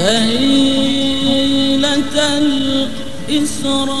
ليلة الإسراء.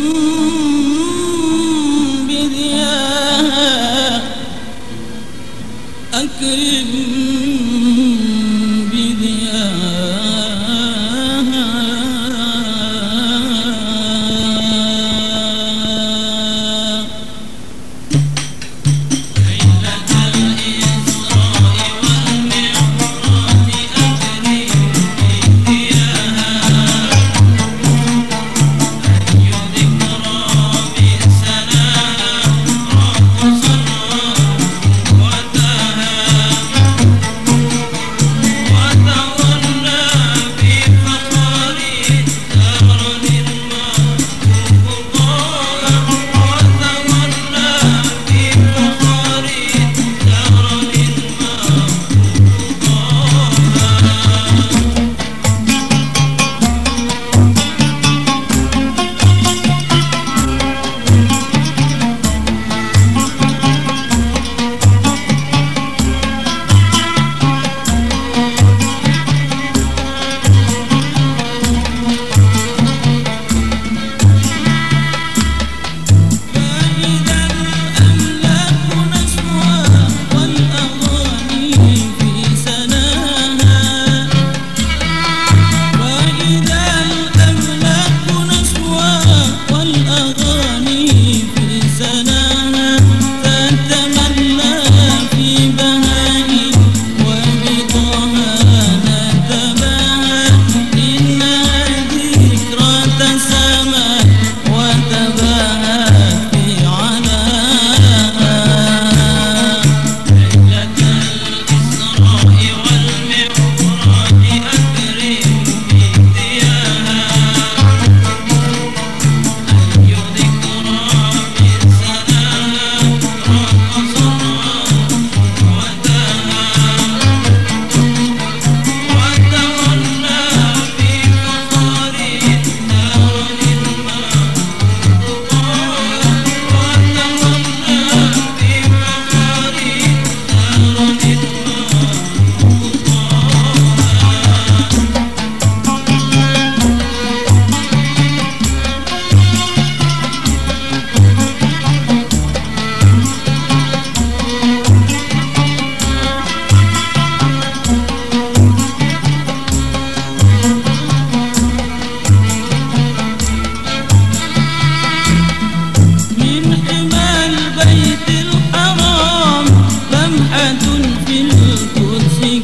أكرم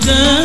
done